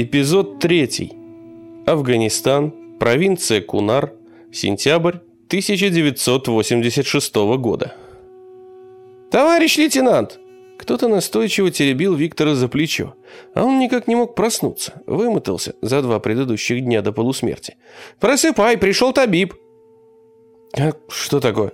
Эпизод 3. Афганистан, провинция Кунар, сентябрь 1986 года. «Товарищ лейтенант!» Кто-то настойчиво теребил Виктора за плечо, а он никак не мог проснуться, вымотался за два предыдущих дня до полусмерти. «Просыпай, пришел Табиб!» «А что такое?»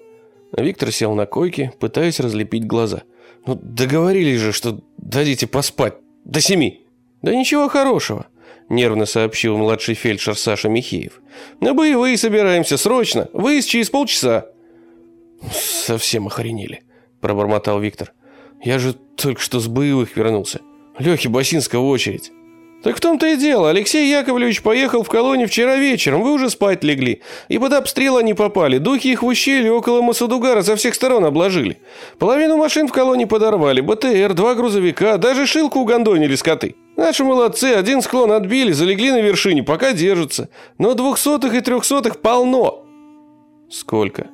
Виктор сел на койке, пытаясь разлепить глаза. «Ну, договорились же, что дадите поспать. До семи!» «Да ничего хорошего», – нервно сообщил младший фельдшер Саша Михеев. «На боевые собираемся, срочно! Выезд через полчаса!» «Совсем охренели», – пробормотал Виктор. «Я же только что с боевых вернулся. Лехе Басинского очередь». «Так в том-то и дело. Алексей Яковлевич поехал в колонию вчера вечером, вы уже спать легли. И под обстрел они попали. Духи их в ущелье около Масадугара со всех сторон обложили. Половину машин в колонии подорвали, БТР, два грузовика, даже шилку угандонили скоты. Наши молодцы, один склон отбили, залегли на вершине, пока держатся. Но двухсотых и трехсотых полно». «Сколько?»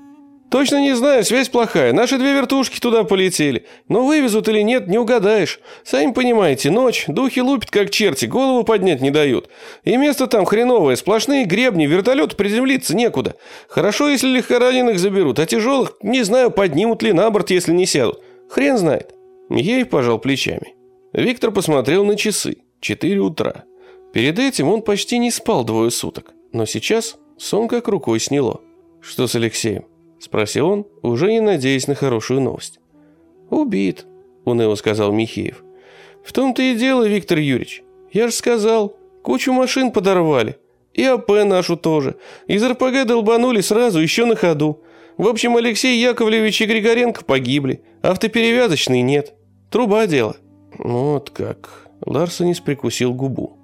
«Точно не знаю, связь плохая. Наши две вертушки туда полетели. Но вывезут или нет, не угадаешь. Сами понимаете, ночь, духи лупят как черти, голову поднять не дают. И место там хреновое, сплошные гребни, вертолет приземлиться некуда. Хорошо, если легкораненых заберут, а тяжелых, не знаю, поднимут ли на борт, если не сядут. Хрен знает». Ей пожал плечами. Виктор посмотрел на часы. Четыре утра. Перед этим он почти не спал двое суток. Но сейчас сон как рукой сняло. «Что с Алексеем?» Спросил он, уже не надеясь на хорошую новость. «Убит», — уныло сказал Михеев. «В том-то и дело, Виктор Юрьевич. Я же сказал, кучу машин подорвали. И АП нашу тоже. Из РПГ долбанули сразу, еще на ходу. В общем, Алексей Яковлевич и Григоренко погибли. Автоперевязочный нет. Труба дело». «Вот как». Ларсонис прикусил губу.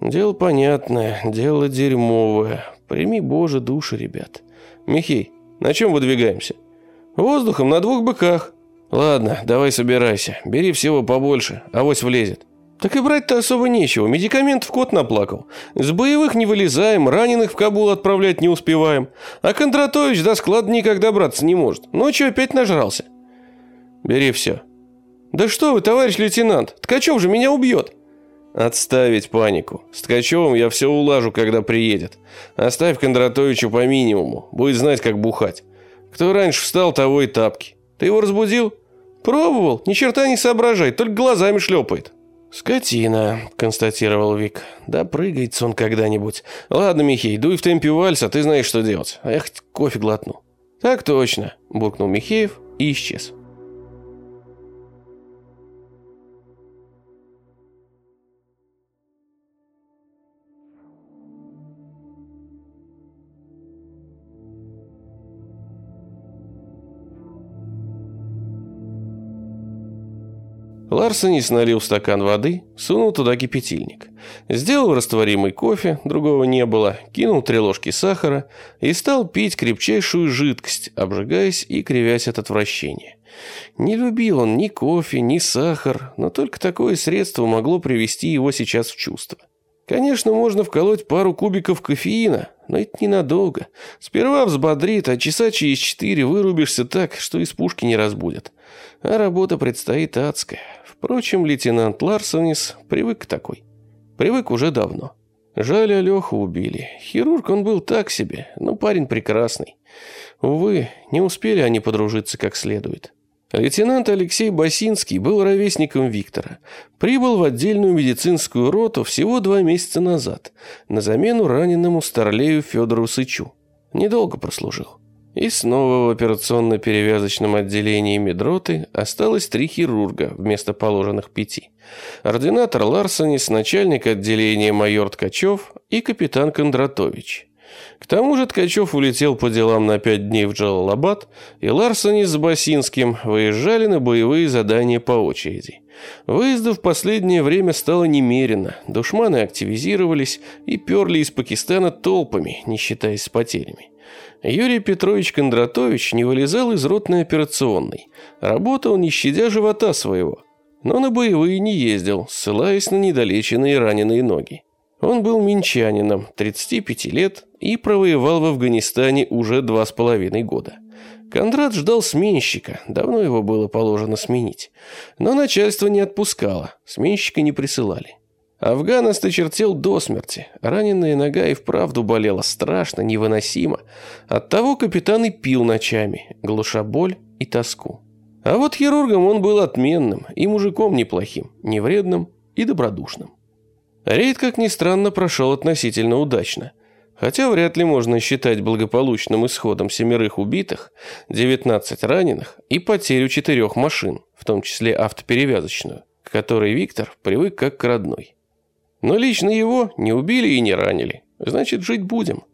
«Дело понятное, дело дерьмовое. Прими, Боже, души, ребят. Михей, на чем выдвигаемся? Воздухом на двух быках. Ладно, давай собирайся. Бери всего побольше, авось влезет. Так и брать-то особо нечего, медикаментов кот наплакал. С боевых не вылезаем, раненых в Кабул отправлять не успеваем. А Кондратович до склада никак добраться не может. Ночью опять нажрался. Бери все. Да что вы, товарищ лейтенант, Ткачев же меня убьет. Отставить панику. С Ткачевым я все улажу, когда приедет. Оставь Кондратовичу по минимуму. Будет знать, как бухать. Кто раньше встал, того и тапки. Ты его разбудил? Пробовал. Ни черта не соображает, только глазами шлепает. «Скотина», — констатировал Вик. «Да прыгается он когда-нибудь. Ладно, Михей, дуй в темпе вальса, ты знаешь, что делать. А я хоть кофе глотну». «Так точно», — буркнул Михеев и исчез. Ларсонис налил стакан воды, сунул туда кипятильник. Сделал растворимый кофе, другого не было, кинул три ложки сахара и стал пить крепчайшую жидкость, обжигаясь и кривясь от отвращения. Не любил он ни кофе, ни сахар, но только такое средство могло привести его сейчас в чувство. Конечно, можно вколоть пару кубиков кофеина, но это ненадолго. Сперва взбодрит, а часа через четыре вырубишься так, что из пушки не разбудят. А работа предстоит адская. Впрочем, лейтенант Ларсонис привык к такой. Привык уже давно. Жаль, Алеху убили. Хирург он был так себе, но парень прекрасный. Увы, не успели они подружиться как следует. Лейтенант Алексей Басинский был ровесником Виктора. Прибыл в отдельную медицинскую роту всего два месяца назад, на замену раненому старлею Федору Сычу. Недолго прослужил. И снова в операционно-перевязочном отделении медроты осталось три хирурга вместо положенных пяти. Ординатор Ларсонис, начальник отделения майор Ткачев и капитан Кондратович. К тому же Ткачев улетел по делам на пять дней в Джалалабад, и Ларсонис с Басинским выезжали на боевые задания по очереди. Выездов в последнее время стало немерено, душманы активизировались и перли из Пакистана толпами, не считаясь с потерями. Юрий Петрович Кондратович не вылезал из ротной операционной. Работал, не щадя живота своего. Но на боевые не ездил, ссылаясь на недолеченные раненые ноги. Он был минчанином, 35 лет, и провоевал в Афганистане уже два с половиной года. Кондрат ждал сменщика, давно его было положено сменить. Но начальство не отпускало, сменщика не присылали. Афган осточертел до смерти. Раненая нога и вправду болела страшно, невыносимо. Оттого капитан и пил ночами, глуша боль и тоску. А вот хирургом он был отменным и мужиком неплохим, невредным и добродушным. Рейд, как ни странно, прошел относительно удачно. Хотя вряд ли можно считать благополучным исходом семерых убитых, 19 раненых и потерю четырех машин, в том числе автоперевязочную, к которой Виктор привык как к родной. Но лично его не убили и не ранили. Значит, жить будем.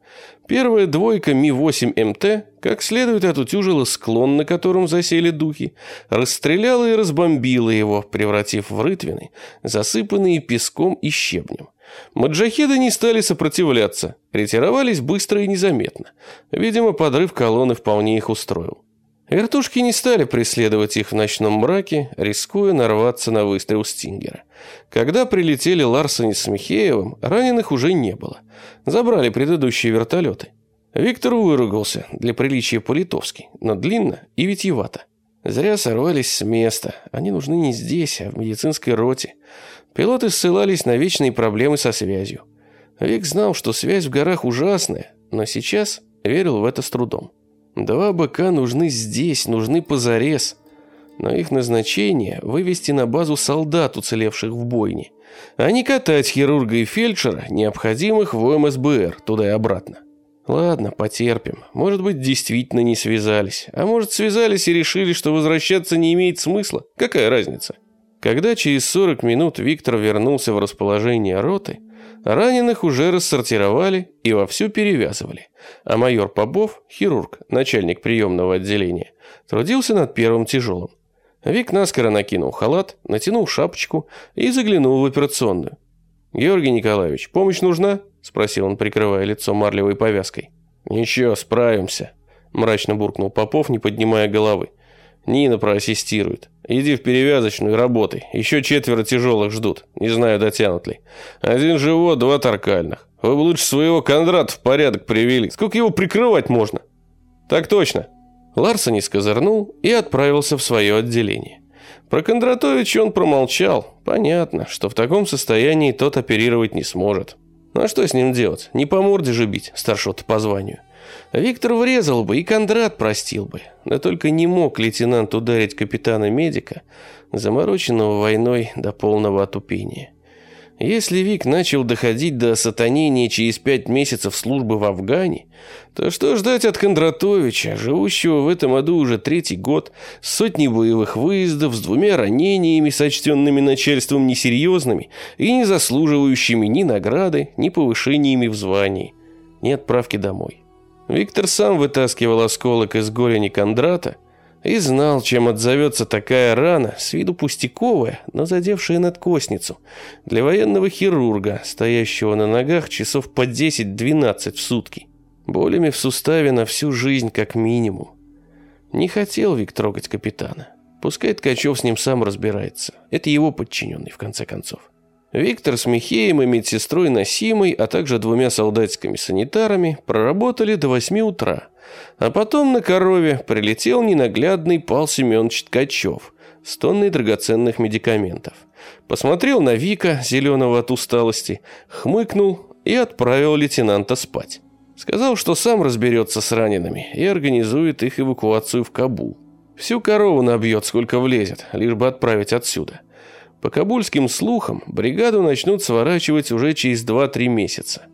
Первая двойка Ми-8МТ как следует отутюжила склон, на котором засели духи, расстреляла и разбомбила его, превратив в рытвины, засыпанные песком и щебнем. Маджахеды не стали сопротивляться, ретировались быстро и незаметно. Видимо, подрыв колонны вполне их устроил. Вертушки не стали преследовать их в ночном мраке, рискуя нарваться на выстрел Стингера. Когда прилетели Ларсен с Михеевым, раненых уже не было. Забрали предыдущие вертолеты. Виктор выругался, для приличия по-литовски, но длинно и витьевато. Зря сорвались с места. Они нужны не здесь, а в медицинской роте. Пилоты ссылались на вечные проблемы со связью. Вик знал, что связь в горах ужасная, но сейчас верил в это с трудом. Два БК нужны здесь, нужны позарез. Но их назначение – вывести на базу солдат, уцелевших в бойне, а не катать хирурга и фельдшера, необходимых в ОМСБР, туда и обратно. Ладно, потерпим. Может быть, действительно не связались. А может, связались и решили, что возвращаться не имеет смысла. Какая разница? Когда через 40 минут Виктор вернулся в расположение роты – Раненых уже рассортировали и вовсю перевязывали, а майор Попов, хирург, начальник приемного отделения, трудился над первым тяжелым. Вик наскоро накинул халат, натянул шапочку и заглянул в операционную. «Георгий Николаевич, помощь нужна?» – спросил он, прикрывая лицо марлевой повязкой. «Ничего, справимся», – мрачно буркнул Попов, не поднимая головы. Нина проассистирует. Иди в перевязочную и работай. Еще четверо тяжелых ждут. Не знаю, дотянут ли. Один живот, два торкальных. Вы бы лучше своего Кондрата в порядок привели. Сколько его прикрывать можно? Так точно. Ларсон скозырнул и отправился в свое отделение. Про Кондратовича он промолчал. Понятно, что в таком состоянии тот оперировать не сможет. Ну а что с ним делать? Не по морде же бить, старшего-то по званию. Виктор врезал бы, и Кондрат простил бы. Да только не мог лейтенант ударить капитана-медика, замороченного войной до полного отупения. Если Вик начал доходить до сатанения через пять месяцев службы в Афгане, то что ждать от Кондратовича, живущего в этом аду уже третий год, с сотней боевых выездов, с двумя ранениями, сочтенными начальством несерьезными и не заслуживающими ни награды, ни повышениями в звании, ни отправки домой. Виктор сам вытаскивал осколок из голени Кондрата и знал, чем отзовется такая рана, с виду пустяковая, но задевшая надкосницу, для военного хирурга, стоящего на ногах часов по 10-12 в сутки. Болями в суставе на всю жизнь как минимум. Не хотел Вик трогать капитана. Пускай Ткачев с ним сам разбирается. Это его подчиненный, в конце концов. Виктор с Михеем и медсестрой Насимой, а также двумя солдатиками-санитарами проработали до восьми утра. А потом на корове прилетел ненаглядный Пал Семенович Ткачев с тонной драгоценных медикаментов. Посмотрел на Вика, зеленого от усталости, хмыкнул и отправил лейтенанта спать. Сказал, что сам разберется с ранеными и организует их эвакуацию в Кабул. Всю корову набьет, сколько влезет, лишь бы отправить отсюда. По кабульским слухам, бригаду начнут сворачивать уже через 2-3 месяца.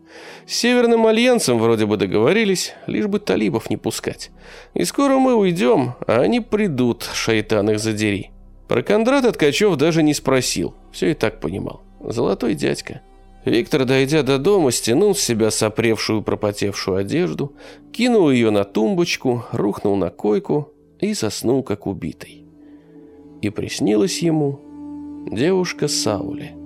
С Северным Альянсом вроде бы договорились, лишь бы талибов не пускать. И скоро мы уйдем, а они придут, шайтан их задери. Про Кондрата Ткачев даже не спросил, все и так понимал. Золотой дядька. Виктор, дойдя до дома, стянул с себя сопревшую пропотевшую одежду, кинул ее на тумбочку, рухнул на койку и заснул как убитый. И приснилось ему девушка Саули.